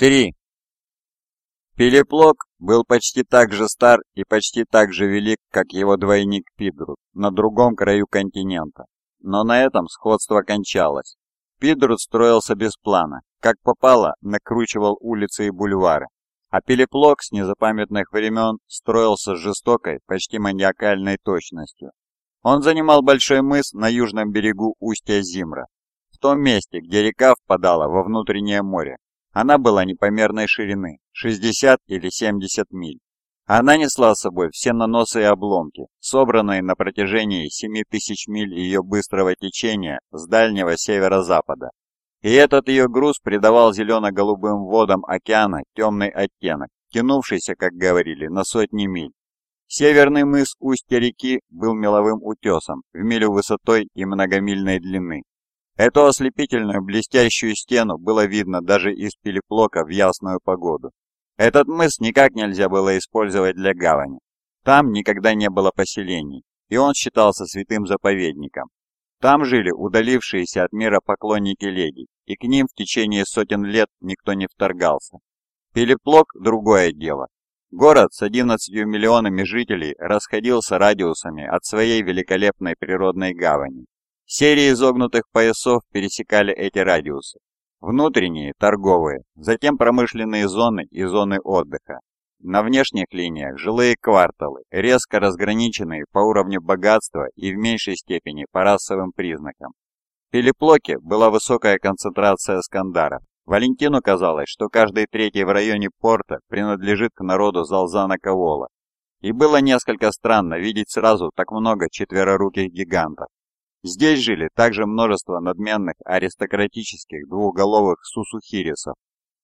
Три. Пилиплок был почти так же стар и почти так же велик, как его двойник Пидрут на другом краю континента. Но на этом сходство кончалось. Пидрут строился без плана, как попало, накручивал улицы и бульвары. А Пилиплок с незапамятных времен строился с жестокой, почти маниакальной точностью. Он занимал большой мыс на южном берегу устья Зимра, в том месте, где река впадала во внутреннее море, она была непомерной ширины, 60 или 70 миль. Она несла с собой все наносы и обломки, собранные на протяжении 7000 миль ее быстрого течения с дальнего северо-запада. И этот ее груз придавал зелено-голубым водам океана темный оттенок, тянувшийся, как говорили, на сотни миль. Северный мыс устья реки был меловым утесом в милю высотой и многомильной длины. Эту ослепительную блестящую стену было видно даже из Пилиплока в ясную погоду. Этот мыс никак нельзя было использовать для гавани. Там никогда не было поселений, и он считался святым заповедником. Там жили удалившиеся от мира поклонники леди, и к ним в течение сотен лет никто не вторгался. Пилиплок – другое дело. Город с 11 миллионами жителей расходился радиусами от своей великолепной природной гавани. Серии изогнутых поясов пересекали эти радиусы. Внутренние – торговые, затем промышленные зоны и зоны отдыха. На внешних линиях – жилые кварталы, резко разграниченные по уровню богатства и в меньшей степени по расовым признакам. В Пелеплоке была высокая концентрация скандаров. Валентину казалось, что каждый третий в районе порта принадлежит к народу Залзана Кавола. И было несколько странно видеть сразу так много четвероруких гигантов. Здесь жили также множество надменных аристократических двухголовых сусухирисов,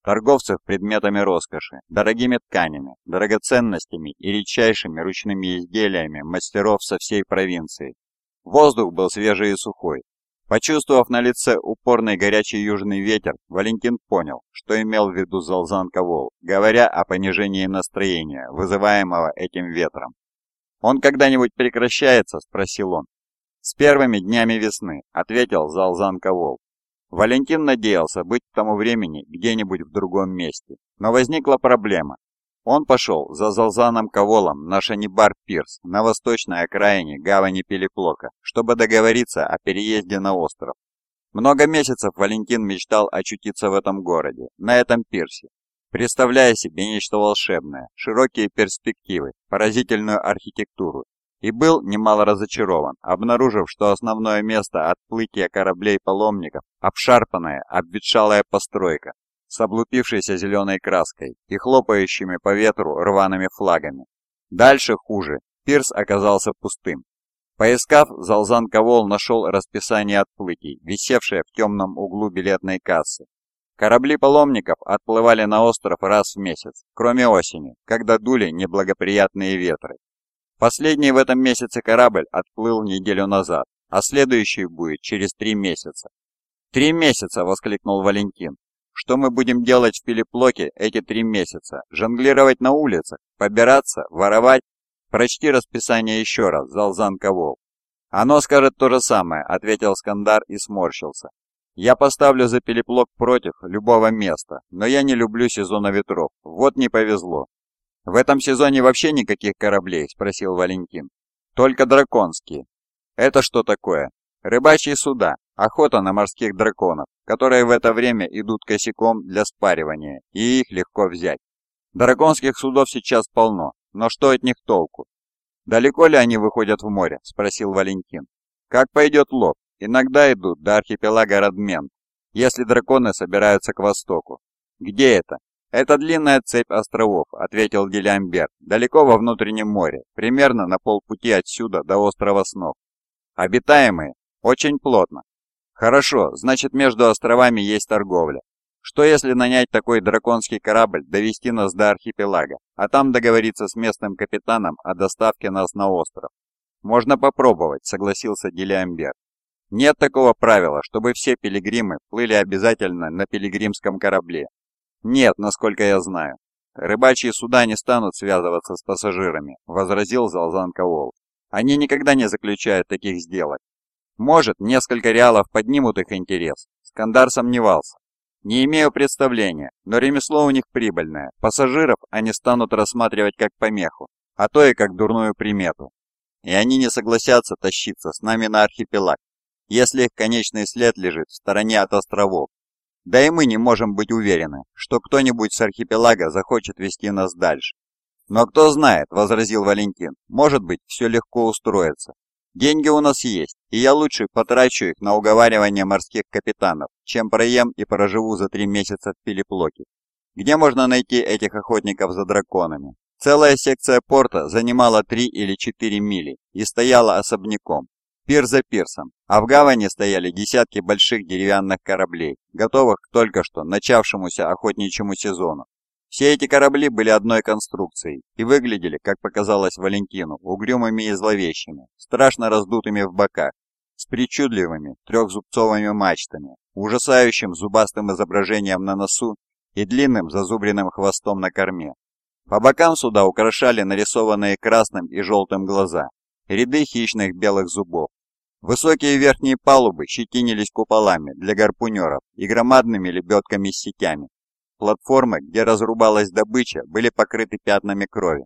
торговцев предметами роскоши, дорогими тканями, драгоценностями и редчайшими ручными изделиями мастеров со всей провинции. Воздух был свежий и сухой. Почувствовав на лице упорный горячий южный ветер, Валентин понял, что имел в виду Залзан Ковол, говоря о понижении настроения, вызываемого этим ветром. «Он когда-нибудь прекращается?» – спросил он. «С первыми днями весны», — ответил Залзан Ковол. Валентин надеялся быть к тому времени где-нибудь в другом месте, но возникла проблема. Он пошел за Залзаном Коволом на Шанибар-Пирс на восточной окраине гавани Пелеплока, чтобы договориться о переезде на остров. Много месяцев Валентин мечтал очутиться в этом городе, на этом пирсе, представляя себе нечто волшебное, широкие перспективы, поразительную архитектуру и был немало разочарован, обнаружив, что основное место отплытия кораблей-паломников – обшарпанная, обветшалая постройка с облупившейся зеленой краской и хлопающими по ветру рваными флагами. Дальше хуже, пирс оказался пустым. Поискав, Залзан Ковол нашел расписание отплытий, висевшее в темном углу билетной кассы. Корабли паломников отплывали на остров раз в месяц, кроме осени, когда дули неблагоприятные ветры. Последний в этом месяце корабль отплыл неделю назад, а следующий будет через три месяца. «Три месяца!» — воскликнул Валентин. «Что мы будем делать в Пилиплоке эти три месяца? Жонглировать на улицах? Побираться? Воровать?» «Прочти расписание еще раз, Залзан Ковол». «Оно скажет то же самое», — ответил Скандар и сморщился. «Я поставлю за Пилиплок против любого места, но я не люблю сезона ветров. Вот не повезло. «В этом сезоне вообще никаких кораблей?» – спросил Валентин. «Только драконские». «Это что такое?» «Рыбачьи суда, охота на морских драконов, которые в это время идут косяком для спаривания, и их легко взять. Драконских судов сейчас полно, но что от них толку?» «Далеко ли они выходят в море?» – спросил Валентин. «Как пойдет лоб? Иногда идут до архипелага Радмен, если драконы собираются к востоку. Где это? «Это длинная цепь островов», — ответил Гелиамбер, — «далеко во внутреннем море, примерно на полпути отсюда до острова Снов. Обитаемые? Очень плотно. Хорошо, значит между островами есть торговля. Что если нанять такой драконский корабль, довести нас до архипелага, а там договориться с местным капитаном о доставке нас на остров? Можно попробовать, согласился Гелиамбер. Нет такого правила, чтобы все пилигримы плыли обязательно на пилигримском корабле. «Нет, насколько я знаю. Рыбачьи суда не станут связываться с пассажирами», — возразил Залзан Ковол. «Они никогда не заключают таких сделок. Может, несколько реалов поднимут их интерес». Скандар сомневался. Не имею представления, но ремесло у них прибыльное. Пассажиров они станут рассматривать как помеху, а то и как дурную примету. И они не согласятся тащиться с нами на архипелаг, если их конечный след лежит в стороне от островов. Да и мы не можем быть уверены, что кто-нибудь с архипелага захочет вести нас дальше. «Но кто знает», — возразил Валентин, — «может быть, все легко устроится. Деньги у нас есть, и я лучше потрачу их на уговаривание морских капитанов, чем проем и проживу за три месяца в Пилиплоке. Где можно найти этих охотников за драконами? Целая секция порта занимала три или четыре мили и стояла особняком, пир за пирсом, а в гавани стояли десятки больших деревянных кораблей, готовых к только что начавшемуся охотничьему сезону. Все эти корабли были одной конструкцией и выглядели, как показалось Валентину, угрюмыми и зловещими, страшно раздутыми в боках, с причудливыми трехзубцовыми мачтами, ужасающим зубастым изображением на носу и длинным зазубренным хвостом на корме. По бокам суда украшали нарисованные красным и желтым глаза, ряды хищных белых зубов. Высокие верхние палубы щетинились куполами для гарпунеров и громадными лебедками с сетями, Платформы, где разрубалась добыча, были покрыты пятнами крови.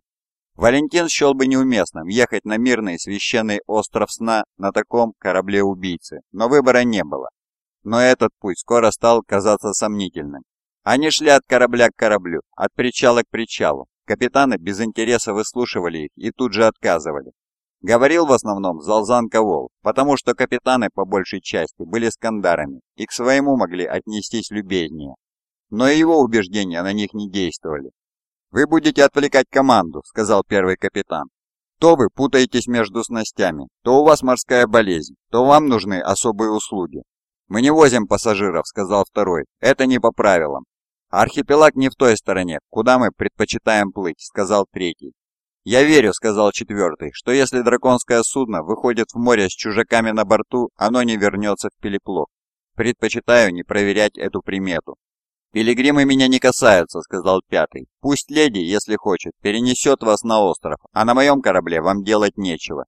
Валентин счел бы неуместным ехать на мирный священный остров сна на таком корабле-убийце, но выбора не было. Но этот путь скоро стал казаться сомнительным. Они шли от корабля к кораблю, от причала к причалу. Капитаны без интереса выслушивали их и тут же отказывали. Говорил в основном Залзан Ковол, потому что капитаны по большей части были скандарами и к своему могли отнестись любезнее но его убеждения на них не действовали. «Вы будете отвлекать команду», — сказал первый капитан. «То вы путаетесь между снастями, то у вас морская болезнь, то вам нужны особые услуги». «Мы не возим пассажиров», — сказал второй. «Это не по правилам». «Архипелаг не в той стороне, куда мы предпочитаем плыть», — сказал третий. «Я верю», — сказал четвертый, — «что если драконское судно выходит в море с чужаками на борту, оно не вернется в Пелеплов. Предпочитаю не проверять эту примету». «Пилигримы меня не касаются», — сказал пятый. «Пусть леди, если хочет, перенесет вас на остров, а на моем корабле вам делать нечего».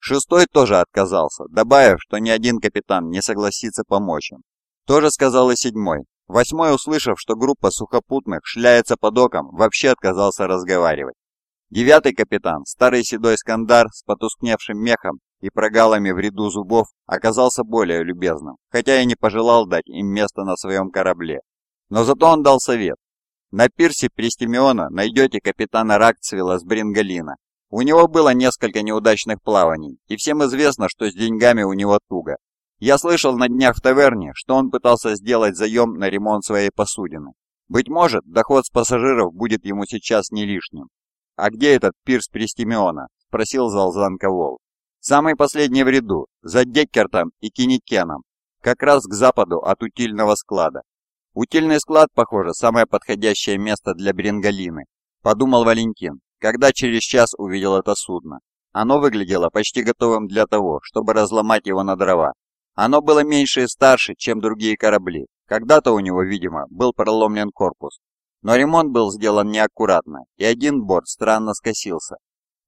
Шестой тоже отказался, добавив, что ни один капитан не согласится помочь им. Тоже сказал и седьмой. Восьмой, услышав, что группа сухопутных шляется по докам, вообще отказался разговаривать. Девятый капитан, старый седой скандар с потускневшим мехом и прогалами в ряду зубов, оказался более любезным, хотя и не пожелал дать им место на своем корабле. Но зато он дал совет. На пирсе Пристимиона найдете капитана Ракцвилла с Брингалина. У него было несколько неудачных плаваний, и всем известно, что с деньгами у него туго. Я слышал на днях в таверне, что он пытался сделать заем на ремонт своей посудины. Быть может, доход с пассажиров будет ему сейчас не лишним. «А где этот пирс Пристимиона?» – спросил Залзан Ковол. «Самый последний в ряду, за Деккертом и Киникеном, как раз к западу от утильного склада. Утильный склад, похоже, самое подходящее место для Бренгалины, подумал Валентин, когда через час увидел это судно. Оно выглядело почти готовым для того, чтобы разломать его на дрова. Оно было меньше и старше, чем другие корабли. Когда-то у него, видимо, был проломлен корпус. Но ремонт был сделан неаккуратно, и один борт странно скосился.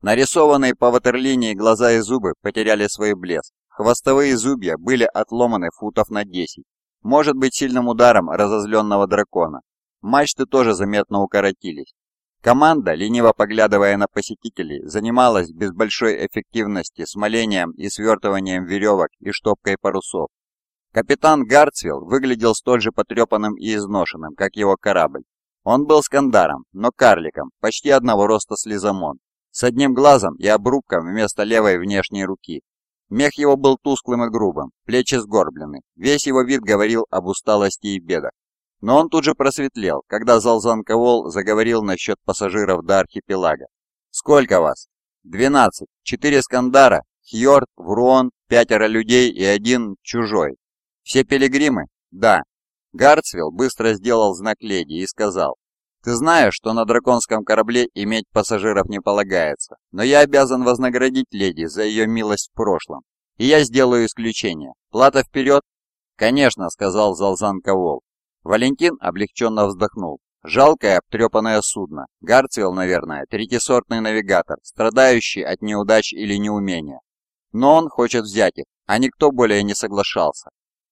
Нарисованные по ватерлинии глаза и зубы потеряли свой блеск. Хвостовые зубья были отломаны футов на 10, может быть сильным ударом разозленного дракона. Мачты тоже заметно укоротились. Команда, лениво поглядывая на посетителей, занималась без большой эффективности смолением и свертыванием веревок и штопкой парусов. Капитан Гарцвилл выглядел столь же потрепанным и изношенным, как его корабль. Он был скандаром, но карликом, почти одного роста с Лизамон, с одним глазом и обрубком вместо левой внешней руки. Мех его был тусклым и грубым, плечи сгорблены. Весь его вид говорил об усталости и бедах. Но он тут же просветлел, когда Залзан Ковол заговорил насчет пассажиров до архипелага. «Сколько вас?» «Двенадцать. Четыре Скандара, Хьорд, Вруон, пятеро людей и один чужой. Все пилигримы?» «Да». Гарцвилл быстро сделал знак леди и сказал, ты знаешь, что на драконском корабле иметь пассажиров не полагается, но я обязан вознаградить леди за ее милость в прошлом. И я сделаю исключение. Плата вперед?» «Конечно», — сказал Залзан Ковол. Валентин облегченно вздохнул. Жалкое обтрепанное судно. Гарцвилл, наверное, третисортный навигатор, страдающий от неудач или неумения. Но он хочет взять их, а никто более не соглашался.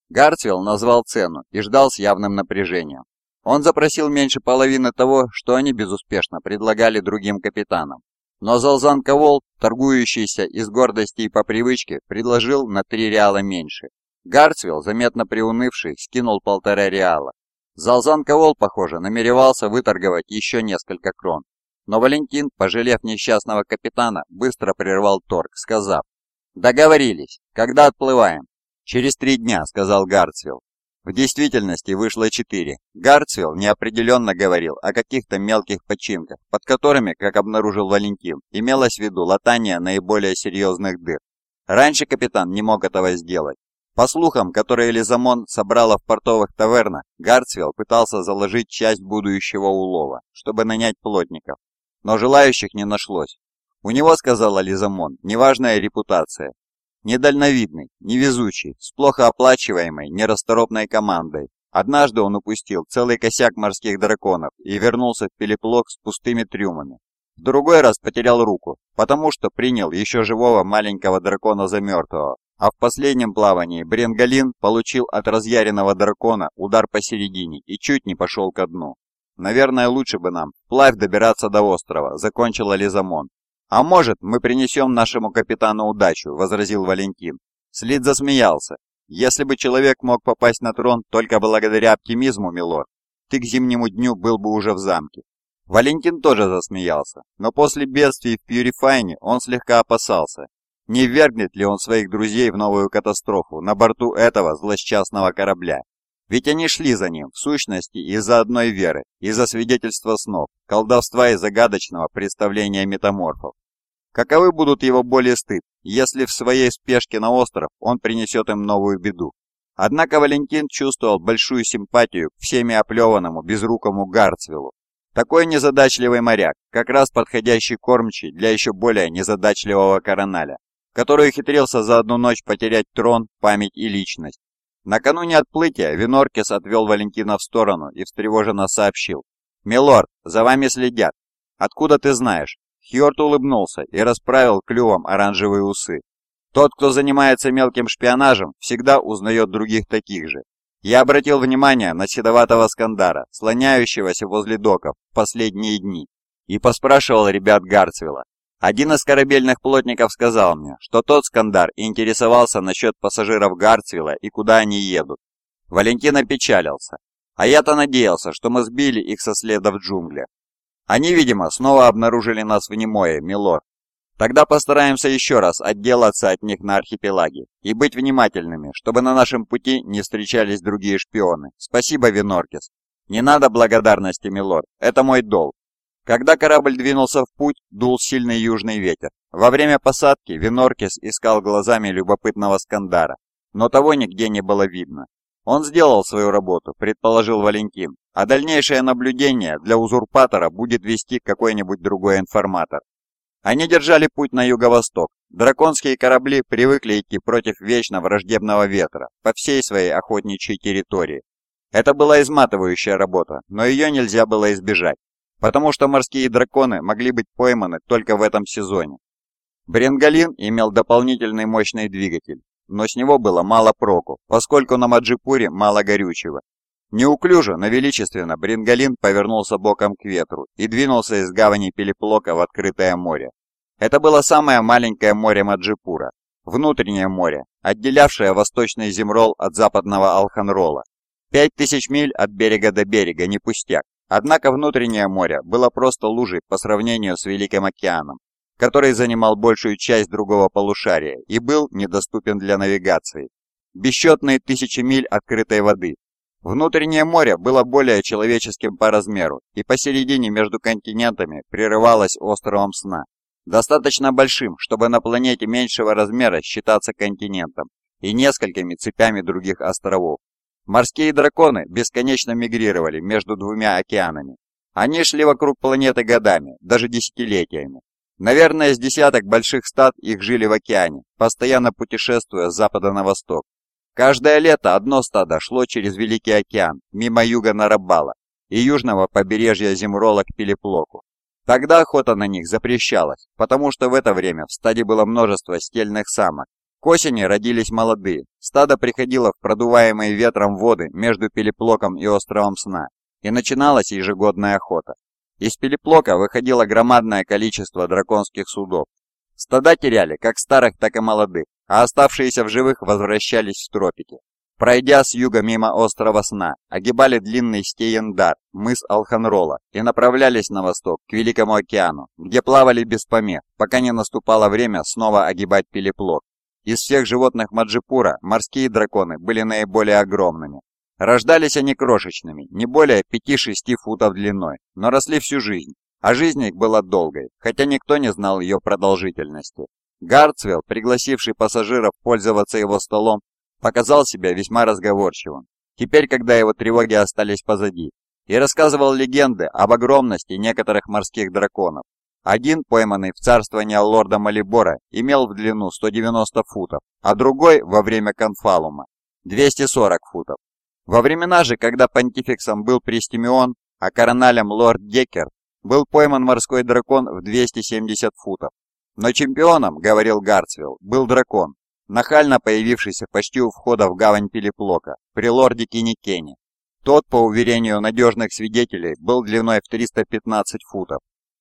Гарцвилл назвал цену и ждал с явным напряжением. Он запросил меньше половины того, что они безуспешно предлагали другим капитанам. Но Залзан Ковол, торгующийся из гордости и по привычке, предложил на три реала меньше. Гарцвилл, заметно приунывший, скинул полтора реала. Залзан Ковол, похоже, намеревался выторговать еще несколько крон. Но Валентин, пожалев несчастного капитана, быстро прервал торг, сказав, «Договорились. Когда отплываем?» «Через три дня», — сказал Гарцвилл. В действительности вышло четыре. Гарцвилл неопределенно говорил о каких-то мелких починках, под которыми, как обнаружил Валентин, имелось в виду латание наиболее серьезных дыр. Раньше капитан не мог этого сделать. По слухам, которые Лизамон собрала в портовых тавернах, Гарцвилл пытался заложить часть будущего улова, чтобы нанять плотников. Но желающих не нашлось. У него, сказала Лизамон, неважная репутация, Недальновидный, невезучий, с плохо оплачиваемой, нерасторопной командой. Однажды он упустил целый косяк морских драконов и вернулся в Пелеплок с пустыми трюмами. В другой раз потерял руку, потому что принял еще живого маленького дракона за мертвого. А в последнем плавании Бренгалин получил от разъяренного дракона удар посередине и чуть не пошел ко дну. «Наверное, лучше бы нам вплавь добираться до острова», — закончила Лизамон. «А может, мы принесем нашему капитану удачу», — возразил Валентин. Слид засмеялся. «Если бы человек мог попасть на трон только благодаря оптимизму, милорд, ты к зимнему дню был бы уже в замке». Валентин тоже засмеялся, но после бедствий в Пьюрифайне он слегка опасался, не ввергнет ли он своих друзей в новую катастрофу на борту этого злосчастного корабля. Ведь они шли за ним, в сущности, из-за одной веры, из-за свидетельства снов, колдовства и загадочного представления метаморфов. Каковы будут его боль и стыд, если в своей спешке на остров он принесет им новую беду? Однако Валентин чувствовал большую симпатию к всеми оплеванному, безрукому Гарцвиллу. Такой незадачливый моряк, как раз подходящий кормчий для еще более незадачливого короналя, который хитрился за одну ночь потерять трон, память и личность, Накануне отплытия Виноркис отвел Валентина в сторону и встревоженно сообщил. «Милорд, за вами следят. Откуда ты знаешь?» Хьорт улыбнулся и расправил клювом оранжевые усы. «Тот, кто занимается мелким шпионажем, всегда узнает других таких же. Я обратил внимание на седоватого Скандара, слоняющегося возле доков в последние дни, и поспрашивал ребят Гарцвилла, один из корабельных плотников сказал мне, что тот Скандар интересовался насчет пассажиров Гарцвилла и куда они едут. Валентин опечалился. А я-то надеялся, что мы сбили их со следа в джунглях. Они, видимо, снова обнаружили нас в Немое, милорд. Тогда постараемся еще раз отделаться от них на архипелаге и быть внимательными, чтобы на нашем пути не встречались другие шпионы. Спасибо, Виноркис. Не надо благодарности, милорд. Это мой долг. Когда корабль двинулся в путь, дул сильный южный ветер. Во время посадки Виноркис искал глазами любопытного Скандара, но того нигде не было видно. Он сделал свою работу, предположил Валентин, а дальнейшее наблюдение для узурпатора будет вести какой-нибудь другой информатор. Они держали путь на юго-восток. Драконские корабли привыкли идти против вечно враждебного ветра по всей своей охотничьей территории. Это была изматывающая работа, но ее нельзя было избежать потому что морские драконы могли быть пойманы только в этом сезоне. Бренгалин имел дополнительный мощный двигатель, но с него было мало проку, поскольку на Маджипуре мало горючего. Неуклюже, но величественно Бренгалин повернулся боком к ветру и двинулся из гавани Пелеплока в открытое море. Это было самое маленькое море Маджипура, внутреннее море, отделявшее восточный Земрол от западного Алханрола. Пять тысяч миль от берега до берега, не пустяк. Однако внутреннее море было просто лужей по сравнению с Великим океаном, который занимал большую часть другого полушария и был недоступен для навигации. Бесчетные тысячи миль открытой воды. Внутреннее море было более человеческим по размеру, и посередине между континентами прерывалось островом сна, достаточно большим, чтобы на планете меньшего размера считаться континентом, и несколькими цепями других островов. Морские драконы бесконечно мигрировали между двумя океанами. Они шли вокруг планеты годами, даже десятилетиями. Наверное, с десяток больших стад их жили в океане, постоянно путешествуя с запада на восток. Каждое лето одно стадо шло через Великий океан, мимо юга Нарабала и южного побережья Земрола к Пелеплоку. Тогда охота на них запрещалась, потому что в это время в стаде было множество стельных самок, К осени родились молодые. Стадо приходило в продуваемые ветром воды между Пелеплоком и островом Сна, и начиналась ежегодная охота. Из Пелеплока выходило громадное количество драконских судов. Стада теряли как старых, так и молодых, а оставшиеся в живых возвращались в тропики. Пройдя с юга мимо острова Сна, огибали длинный Стеендар, мыс Алханрола и направлялись на восток, к Великому океану, где плавали без помех, пока не наступало время снова огибать Пелеплок. Из всех животных Маджипура морские драконы были наиболее огромными. Рождались они крошечными, не более 5-6 футов длиной, но росли всю жизнь, а жизнь их была долгой, хотя никто не знал ее продолжительности. Гарцвелл, пригласивший пассажиров пользоваться его столом, показал себя весьма разговорчивым, теперь, когда его тревоги остались позади, и рассказывал легенды об огромности некоторых морских драконов. Один, пойманный в царствование лорда Малибора, имел в длину 190 футов, а другой, во время конфалума, 240 футов. Во времена же, когда понтификсом был Пристимион, а короналем лорд Геккер, был пойман морской дракон в 270 футов. Но чемпионом, говорил Гарцвилл, был дракон, нахально появившийся почти у входа в гавань Пилиплока, при лорде Киникене. Тот, по уверению надежных свидетелей, был длиной в 315 футов.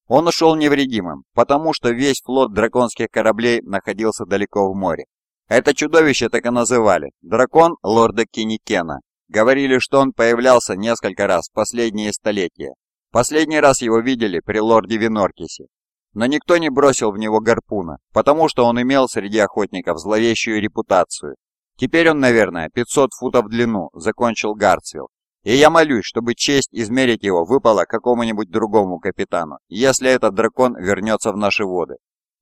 Он ушел невредимым, потому что весь флот драконских кораблей находился далеко в море. Это чудовище так и называли – дракон лорда Киникена. Говорили, что он появлялся несколько раз в последние столетия. Последний раз его видели при лорде Виноркисе, но никто не бросил в него гарпуна, потому что он имел среди охотников зловещую репутацию. Теперь он, наверное, 500 футов в длину, закончил Гарцвилл. И я молюсь, чтобы честь измерить его выпала какому-нибудь другому капитану, если этот дракон вернется в наши воды.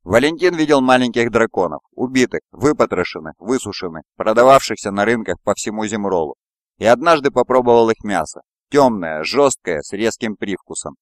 Валентин видел маленьких драконов, убитых, выпотрошенных, высушенных, продававшихся на рынках по всему Земролу. И однажды попробовал их мясо, темное, жесткое, с резким привкусом.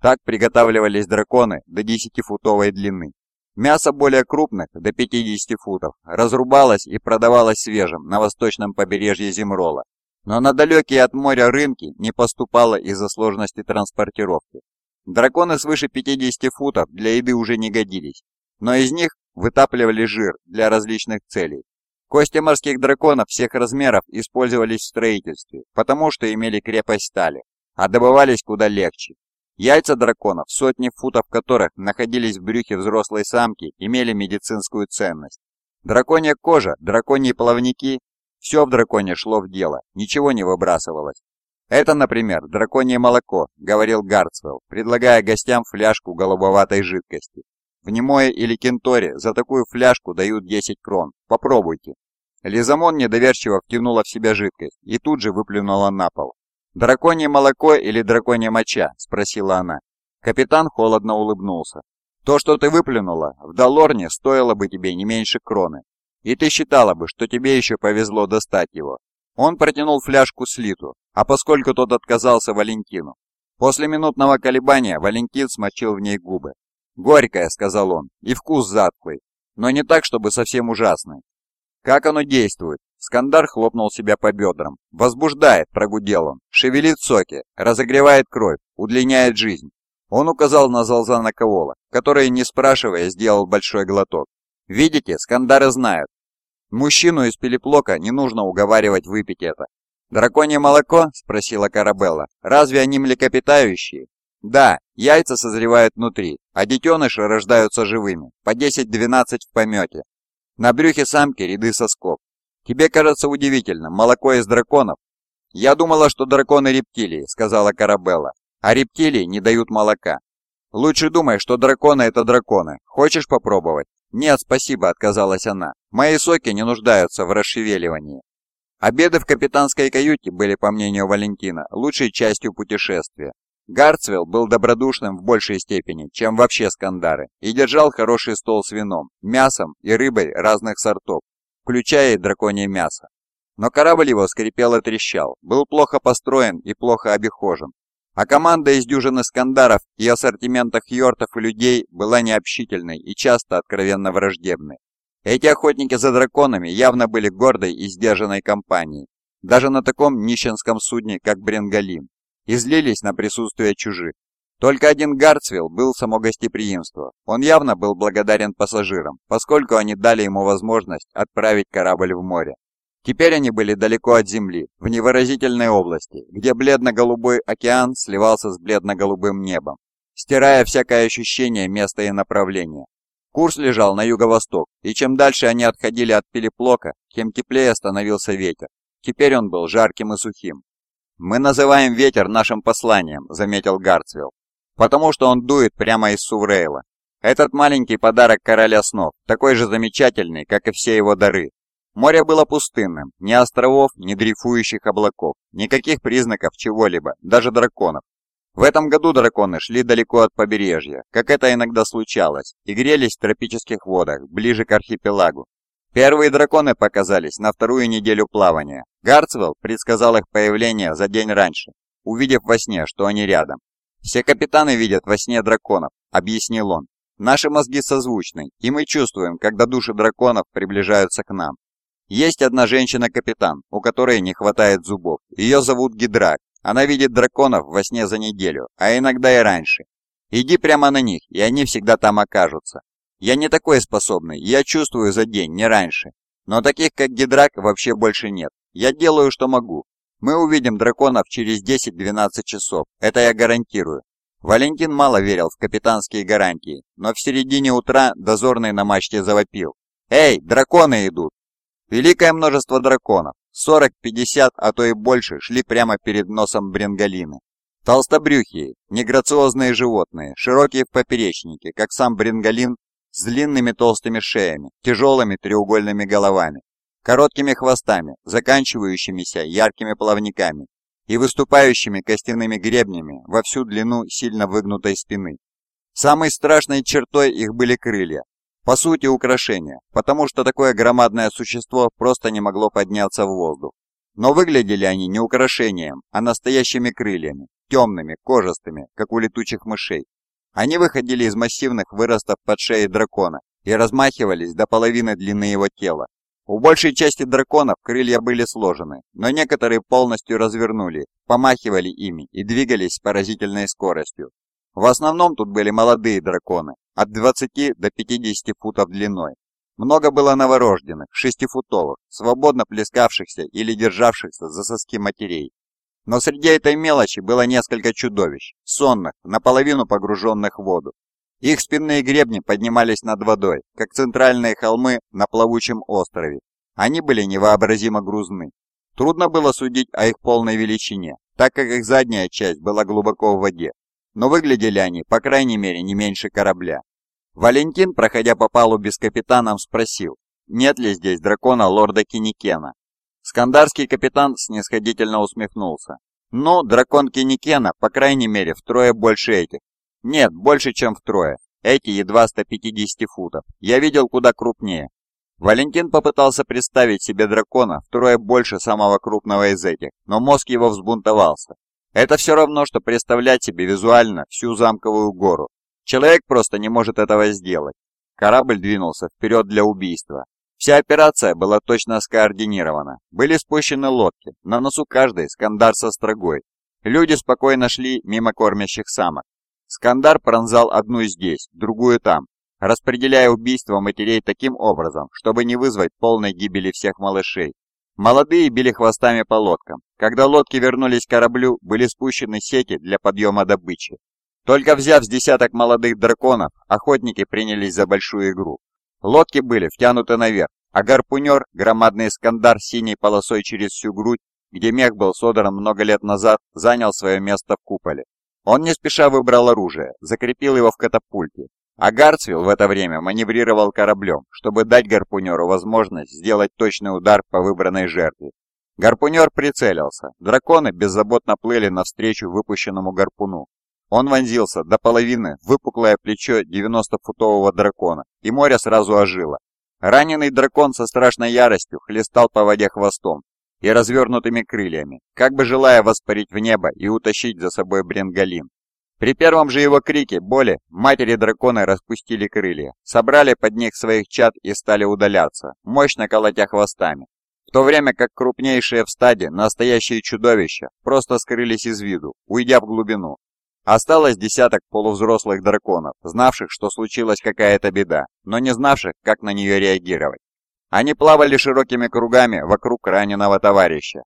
Так приготавливались драконы до 10-футовой длины. Мясо более крупных, до 50 футов, разрубалось и продавалось свежим на восточном побережье Земрола. Но на далекие от моря рынки не поступало из-за сложности транспортировки. Драконы свыше 50 футов для еды уже не годились, но из них вытапливали жир для различных целей. Кости морских драконов всех размеров использовались в строительстве, потому что имели крепость стали, а добывались куда легче. Яйца драконов, сотни футов которых находились в брюхе взрослой самки, имели медицинскую ценность. Драконья кожа, драконьи плавники – все в драконе шло в дело, ничего не выбрасывалось. «Это, например, драконье молоко», — говорил Гарцвелл, предлагая гостям фляжку голубоватой жидкости. «В Немое или Кенторе за такую фляжку дают 10 крон. Попробуйте». Лизамон недоверчиво втянула в себя жидкость и тут же выплюнула на пол. «Драконье молоко или драконья моча?» – спросила она. Капитан холодно улыбнулся. «То, что ты выплюнула, в Долорне стоило бы тебе не меньше кроны. И ты считала бы, что тебе еще повезло достать его». Он протянул фляжку Слиту, а поскольку тот отказался Валентину. После минутного колебания Валентин смочил в ней губы. «Горькая», — сказал он, — «и вкус затклый, но не так, чтобы совсем ужасный». «Как оно действует?» Скандар хлопнул себя по бедрам. «Возбуждает», — прогудел он. «Шевелит соки, разогревает кровь, удлиняет жизнь». Он указал на Залзана Кавола, который, не спрашивая, сделал большой глоток. «Видите, Скандары знают. Мужчину из Пелеплока не нужно уговаривать выпить это». «Драконье молоко?» — спросила Карабелла. «Разве они млекопитающие?» «Да, яйца созревают внутри, а детеныши рождаются живыми, по 10-12 в помете. На брюхе самки ряды сосков, Тебе кажется удивительным молоко из драконов? Я думала, что драконы рептилии, сказала Карабелла, а рептилии не дают молока. Лучше думай, что драконы это драконы. Хочешь попробовать? Нет, спасибо, отказалась она. Мои соки не нуждаются в расшевеливании. Обеды в капитанской каюте были, по мнению Валентина, лучшей частью путешествия. Гарцвелл был добродушным в большей степени, чем вообще Скандары, и держал хороший стол с вином, мясом и рыбой разных сортов, включая и драконье мясо. Но корабль его скрипел и трещал, был плохо построен и плохо обихожен. А команда из дюжины скандаров и ассортиментах йортов и людей была необщительной и часто откровенно враждебной. Эти охотники за драконами явно были гордой и сдержанной компанией, даже на таком нищенском судне, как Бренгалин, и злились на присутствие чужих. Только один Гарцвилл был само гостеприимство. Он явно был благодарен пассажирам, поскольку они дали ему возможность отправить корабль в море. Теперь они были далеко от земли, в невыразительной области, где бледно-голубой океан сливался с бледно-голубым небом, стирая всякое ощущение места и направления. Курс лежал на юго-восток, и чем дальше они отходили от Пелеплока, тем теплее становился ветер. Теперь он был жарким и сухим. «Мы называем ветер нашим посланием», — заметил Гарцвилл потому что он дует прямо из Суврейла. Этот маленький подарок короля снов, такой же замечательный, как и все его дары. Море было пустынным, ни островов, ни дрейфующих облаков, никаких признаков чего-либо, даже драконов. В этом году драконы шли далеко от побережья, как это иногда случалось, и грелись в тропических водах, ближе к архипелагу. Первые драконы показались на вторую неделю плавания. Гарцвелл предсказал их появление за день раньше, увидев во сне, что они рядом. «Все капитаны видят во сне драконов», — объяснил он. «Наши мозги созвучны, и мы чувствуем, когда души драконов приближаются к нам. Есть одна женщина-капитан, у которой не хватает зубов. Ее зовут Гидрак. Она видит драконов во сне за неделю, а иногда и раньше. Иди прямо на них, и они всегда там окажутся. Я не такой способный, я чувствую за день, не раньше. Но таких, как Гидрак, вообще больше нет. Я делаю, что могу, мы увидим драконов через 10-12 часов, это я гарантирую. Валентин мало верил в капитанские гарантии, но в середине утра дозорный на мачте завопил. «Эй, драконы идут!» Великое множество драконов, 40-50, а то и больше, шли прямо перед носом Бренгалины. Толстобрюхие, неграциозные животные, широкие в поперечнике, как сам Бренгалин, с длинными толстыми шеями, тяжелыми треугольными головами, короткими хвостами, заканчивающимися яркими плавниками и выступающими костяными гребнями во всю длину сильно выгнутой спины. Самой страшной чертой их были крылья, по сути украшения, потому что такое громадное существо просто не могло подняться в воздух. Но выглядели они не украшением, а настоящими крыльями, темными, кожистыми, как у летучих мышей. Они выходили из массивных выростов под шеей дракона и размахивались до половины длины его тела, у большей части драконов крылья были сложены, но некоторые полностью развернули, помахивали ими и двигались с поразительной скоростью. В основном тут были молодые драконы, от 20 до 50 футов длиной. Много было новорожденных, шестифутовых, свободно плескавшихся или державшихся за соски матерей. Но среди этой мелочи было несколько чудовищ, сонных, наполовину погруженных в воду. Их спинные гребни поднимались над водой, как центральные холмы на плавучем острове. Они были невообразимо грузны. Трудно было судить о их полной величине, так как их задняя часть была глубоко в воде. Но выглядели они, по крайней мере, не меньше корабля. Валентин, проходя по палубе с капитаном, спросил, нет ли здесь дракона лорда Киникена. Скандарский капитан снисходительно усмехнулся. «Ну, дракон Киникена, по крайней мере, втрое больше этих. Нет, больше, чем втрое. Эти едва 150 футов. Я видел куда крупнее. Валентин попытался представить себе дракона втрое больше самого крупного из этих, но мозг его взбунтовался. Это все равно, что представлять себе визуально всю замковую гору. Человек просто не может этого сделать. Корабль двинулся вперед для убийства. Вся операция была точно скоординирована. Были спущены лодки, на носу каждой скандар со строгой. Люди спокойно шли мимо кормящих самок. Скандар пронзал одну здесь, другую там, распределяя убийство матерей таким образом, чтобы не вызвать полной гибели всех малышей. Молодые били хвостами по лодкам. Когда лодки вернулись к кораблю, были спущены сети для подъема добычи. Только взяв с десяток молодых драконов, охотники принялись за большую игру. Лодки были втянуты наверх, а гарпунер, громадный скандар с синей полосой через всю грудь, где мех был содран много лет назад, занял свое место в куполе. Он не спеша выбрал оружие, закрепил его в катапульте, а Гарцвилл в это время маневрировал кораблем, чтобы дать гарпунеру возможность сделать точный удар по выбранной жертве. Гарпунер прицелился. Драконы беззаботно плыли навстречу выпущенному гарпуну. Он вонзился до половины в выпуклое плечо 90-футового дракона, и море сразу ожило. Раненый дракон со страшной яростью хлестал по воде хвостом, и развернутыми крыльями, как бы желая воспарить в небо и утащить за собой Бренгалин. При первом же его крике боли матери дракона распустили крылья, собрали под них своих чад и стали удаляться, мощно колотя хвостами, в то время как крупнейшие в стаде настоящие чудовища просто скрылись из виду, уйдя в глубину. Осталось десяток полувзрослых драконов, знавших, что случилась какая-то беда, но не знавших, как на нее реагировать. Они плавали широкими кругами вокруг раненого товарища,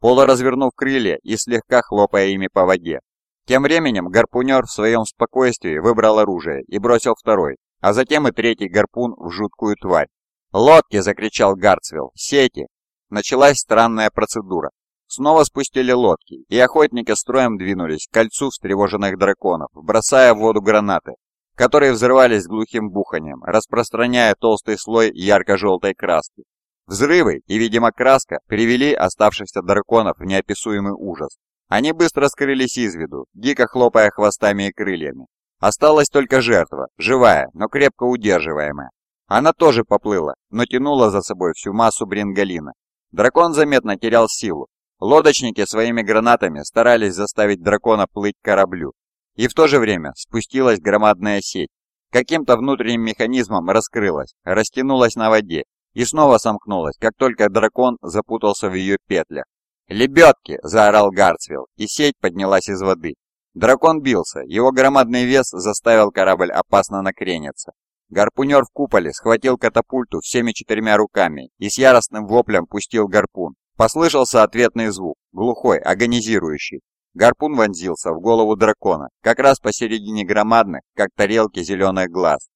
полуразвернув крылья и слегка хлопая ими по воде. Тем временем гарпунер в своем спокойствии выбрал оружие и бросил второй, а затем и третий гарпун в жуткую тварь. «Лодки!» — закричал Гарцвилл. «Сети!» Началась странная процедура. Снова спустили лодки, и охотники строем двинулись к кольцу встревоженных драконов, бросая в воду гранаты, которые взрывались глухим буханием, распространяя толстый слой ярко-желтой краски. Взрывы и, видимо, краска привели оставшихся драконов в неописуемый ужас. Они быстро скрылись из виду, дико хлопая хвостами и крыльями. Осталась только жертва, живая, но крепко удерживаемая. Она тоже поплыла, но тянула за собой всю массу брингалина. Дракон заметно терял силу, Лодочники своими гранатами старались заставить дракона плыть к кораблю. И в то же время спустилась громадная сеть. Каким-то внутренним механизмом раскрылась, растянулась на воде и снова сомкнулась, как только дракон запутался в ее петлях. «Лебедки!» – заорал Гарцвилл, и сеть поднялась из воды. Дракон бился, его громадный вес заставил корабль опасно накрениться. Гарпунер в куполе схватил катапульту всеми четырьмя руками и с яростным воплем пустил гарпун, Послышался ответный звук, глухой, агонизирующий. Гарпун вонзился в голову дракона, как раз посередине громадных, как тарелки зеленых глаз.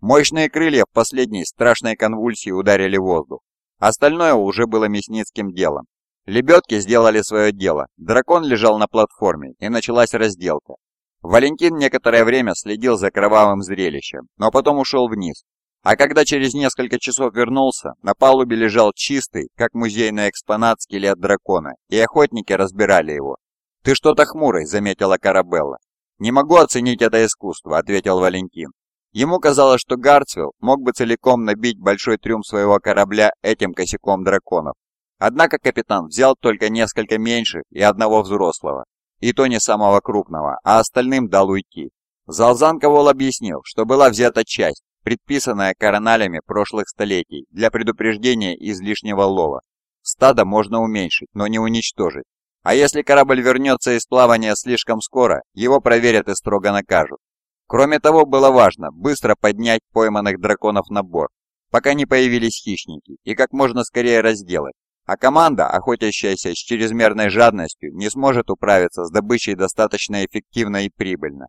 Мощные крылья в последней страшной конвульсии ударили воздух. Остальное уже было мясницким делом. Лебедки сделали свое дело. Дракон лежал на платформе, и началась разделка. Валентин некоторое время следил за кровавым зрелищем, но потом ушел вниз, а когда через несколько часов вернулся, на палубе лежал чистый, как музейный экспонат, скелет дракона, и охотники разбирали его. «Ты что-то хмурый», — заметила Карабелла. «Не могу оценить это искусство», — ответил Валентин. Ему казалось, что Гарцвилл мог бы целиком набить большой трюм своего корабля этим косяком драконов. Однако капитан взял только несколько меньших и одного взрослого, и то не самого крупного, а остальным дал уйти. Залзан Ковол объяснил, что была взята часть, предписанная короналями прошлых столетий для предупреждения излишнего лова. Стадо можно уменьшить, но не уничтожить. А если корабль вернется из плавания слишком скоро, его проверят и строго накажут. Кроме того, было важно быстро поднять пойманных драконов на борт, пока не появились хищники, и как можно скорее разделать. А команда, охотящаяся с чрезмерной жадностью, не сможет управиться с добычей достаточно эффективно и прибыльно.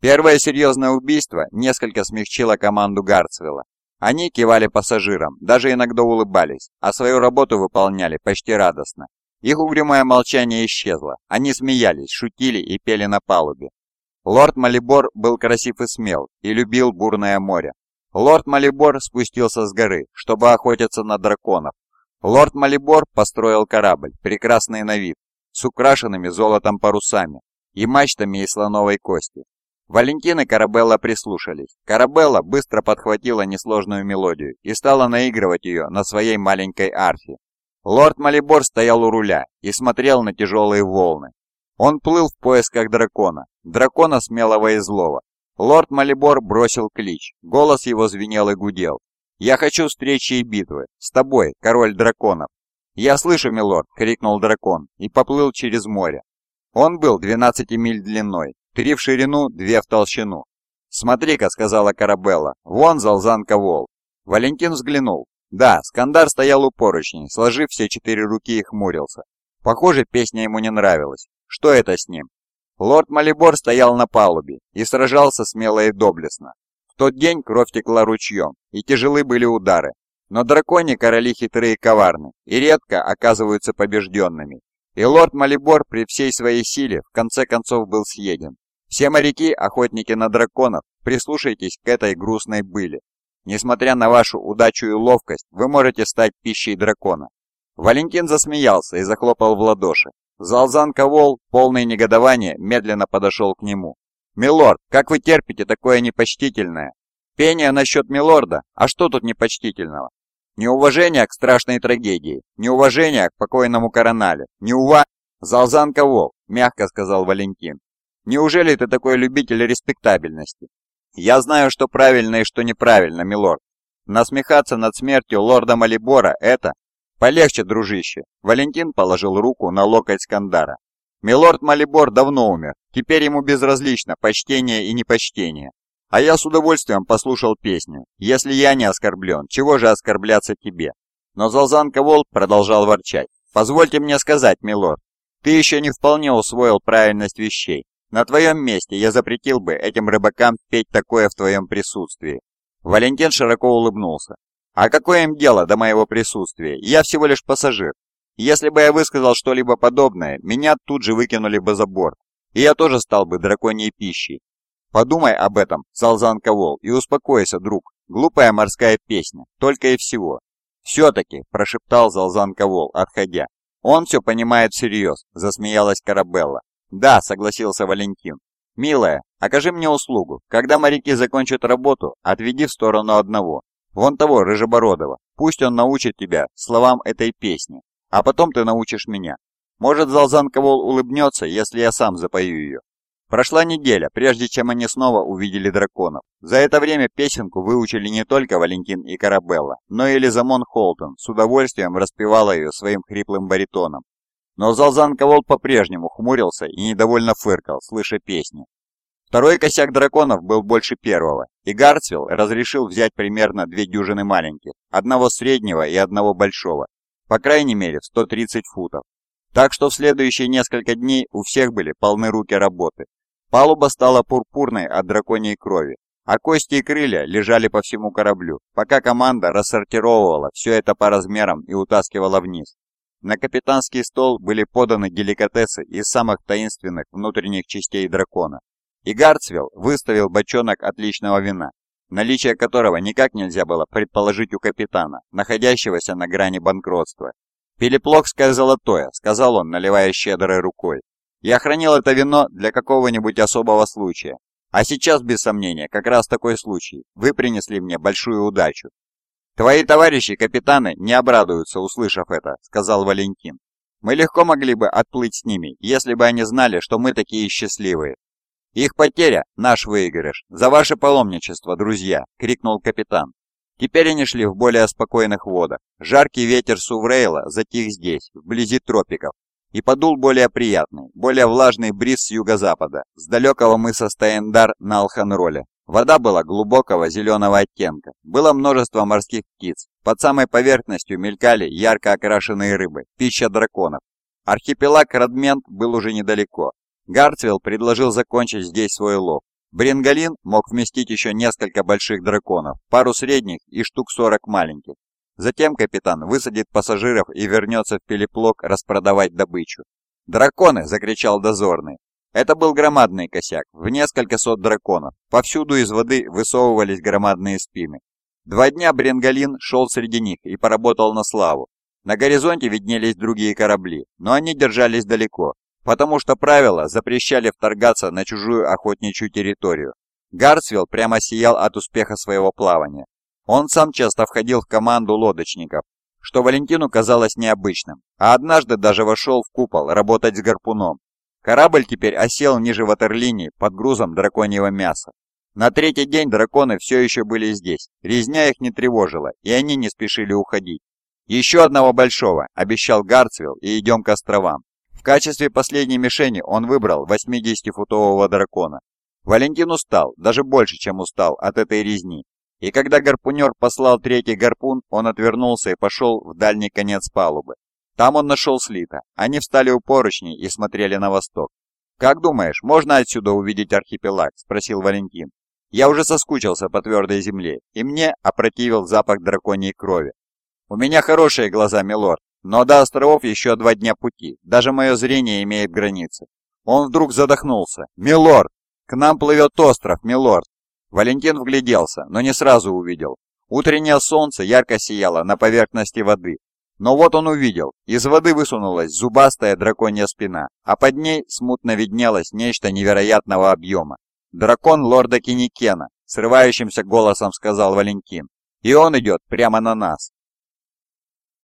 Первое серьезное убийство несколько смягчило команду Гарцвелла. Они кивали пассажирам, даже иногда улыбались, а свою работу выполняли почти радостно. Их угрюмое молчание исчезло, они смеялись, шутили и пели на палубе. Лорд Малибор был красив и смел, и любил бурное море. Лорд Малибор спустился с горы, чтобы охотиться на драконов. Лорд Малибор построил корабль, прекрасный на вид, с украшенными золотом парусами и мачтами из слоновой кости. Валентин и Карабелла прислушались. Карабелла быстро подхватила несложную мелодию и стала наигрывать ее на своей маленькой арфе. Лорд Малибор стоял у руля и смотрел на тяжелые волны. Он плыл в поисках дракона, дракона смелого и злого. Лорд Малибор бросил клич, голос его звенел и гудел. «Я хочу встречи и битвы. С тобой, король драконов!» «Я слышу, милорд!» — крикнул дракон и поплыл через море. Он был 12 миль длиной, Три в ширину, две в толщину. «Смотри-ка», — сказала Карабелла, — «вон залзанка вол». Валентин взглянул. Да, Скандар стоял у поручней, сложив все четыре руки и хмурился. Похоже, песня ему не нравилась. Что это с ним? Лорд Малибор стоял на палубе и сражался смело и доблестно. В тот день кровь текла ручьем, и тяжелы были удары. Но дракони короли хитрые и коварны, и редко оказываются побежденными. И лорд Малибор при всей своей силе в конце концов был съеден. Все моряки, охотники на драконов, прислушайтесь к этой грустной были. Несмотря на вашу удачу и ловкость, вы можете стать пищей дракона. Валентин засмеялся и захлопал в ладоши. Залзан Ковол, полный негодования, медленно подошел к нему. «Милорд, как вы терпите такое непочтительное? Пение насчет милорда? А что тут непочтительного? Неуважение к страшной трагедии, неуважение к покойному коронале, неува...» «Залзан Ковол», — мягко сказал Валентин, Неужели ты такой любитель респектабельности? Я знаю, что правильно и что неправильно, милорд. Насмехаться над смертью лорда Малибора – это... Полегче, дружище. Валентин положил руку на локоть Скандара. Милорд Малибор давно умер, теперь ему безразлично почтение и непочтение. А я с удовольствием послушал песню. Если я не оскорблен, чего же оскорбляться тебе? Но Залзанка Волк продолжал ворчать. «Позвольте мне сказать, милорд, ты еще не вполне усвоил правильность вещей. На твоем месте я запретил бы этим рыбакам петь такое в твоем присутствии». Валентин широко улыбнулся. «А какое им дело до моего присутствия? Я всего лишь пассажир. Если бы я высказал что-либо подобное, меня тут же выкинули бы за борт, и я тоже стал бы драконьей пищей. Подумай об этом, Салзан Ковол, и успокойся, друг. Глупая морская песня, только и всего. «Все-таки», – прошептал Залзан Ковол, отходя. «Он все понимает всерьез», – засмеялась Карабелла. «Да», – согласился Валентин. «Милая, окажи мне услугу. Когда моряки закончат работу, отведи в сторону одного. Вон того, Рыжебородова. Пусть он научит тебя словам этой песни. А потом ты научишь меня. Может, Залзан Ковол улыбнется, если я сам запою ее. Прошла неделя, прежде чем они снова увидели драконов. За это время песенку выучили не только Валентин и Карабелла, но и Лизамон Холтон с удовольствием распевала ее своим хриплым баритоном. Но Залзан Ковол по-прежнему хмурился и недовольно фыркал, слыша песни. Второй косяк драконов был больше первого, и Гарцвилл разрешил взять примерно две дюжины маленьких, одного среднего и одного большого, по крайней мере в 130 футов. Так что в следующие несколько дней у всех были полны руки работы. Палуба стала пурпурной от драконьей крови, а кости и крылья лежали по всему кораблю, пока команда рассортировывала все это по размерам и утаскивала вниз. На капитанский стол были поданы деликатесы из самых таинственных внутренних частей дракона. И Гарцвилл выставил бочонок отличного вина, наличие которого никак нельзя было предположить у капитана, находящегося на грани банкротства. «Пелеплокское золотое», — сказал он, наливая щедрой рукой. «Я хранил это вино для какого-нибудь особого случая. А сейчас, без сомнения, как раз такой случай. Вы принесли мне большую удачу». «Твои товарищи, капитаны, не обрадуются, услышав это», — сказал Валентин. «Мы легко могли бы отплыть с ними, если бы они знали, что мы такие счастливые. «Их потеря – наш выигрыш! За ваше паломничество, друзья!» – крикнул капитан. Теперь они шли в более спокойных водах. Жаркий ветер Суврейла затих здесь, вблизи тропиков, и подул более приятный, более влажный бриз с юго-запада, с далекого мыса Стаендар на Алханроле. Вода была глубокого зеленого оттенка, было множество морских птиц, под самой поверхностью мелькали ярко окрашенные рыбы, пища драконов. Архипелаг Радмент был уже недалеко, Гартвилл предложил закончить здесь свой лов. Бренгалин мог вместить еще несколько больших драконов, пару средних и штук 40 маленьких. Затем капитан высадит пассажиров и вернется в Пелеплок распродавать добычу. «Драконы!» – закричал дозорный. Это был громадный косяк, в несколько сот драконов. Повсюду из воды высовывались громадные спины. Два дня Бренгалин шел среди них и поработал на славу. На горизонте виднелись другие корабли, но они держались далеко, потому что правила запрещали вторгаться на чужую охотничью территорию. Гарсвилл прямо сиял от успеха своего плавания. Он сам часто входил в команду лодочников, что Валентину казалось необычным, а однажды даже вошел в купол работать с гарпуном. Корабль теперь осел ниже ватерлинии под грузом драконьего мяса. На третий день драконы все еще были здесь, резня их не тревожила, и они не спешили уходить. «Еще одного большого», — обещал Гарцвилл, и идем к островам. В качестве последней мишени он выбрал 80-футового дракона. Валентин устал, даже больше, чем устал от этой резни. И когда гарпунер послал третий гарпун, он отвернулся и пошел в дальний конец палубы. Там он нашел Слита. Они встали у поручней и смотрели на восток. «Как думаешь, можно отсюда увидеть архипелаг?» – спросил Валентин. «Я уже соскучился по твердой земле, и мне опротивил запах драконьей крови. У меня хорошие глаза, милорд, но до островов еще два дня пути, даже мое зрение имеет границы. Он вдруг задохнулся. «Милорд! К нам плывет остров, милорд!» Валентин вгляделся, но не сразу увидел. Утреннее солнце ярко сияло на поверхности воды. Но вот он увидел, из воды высунулась зубастая драконья спина, а под ней смутно виднелось нечто невероятного объема. «Дракон лорда Киникена», срывающимся голосом сказал Валентин. «И он идет прямо на нас».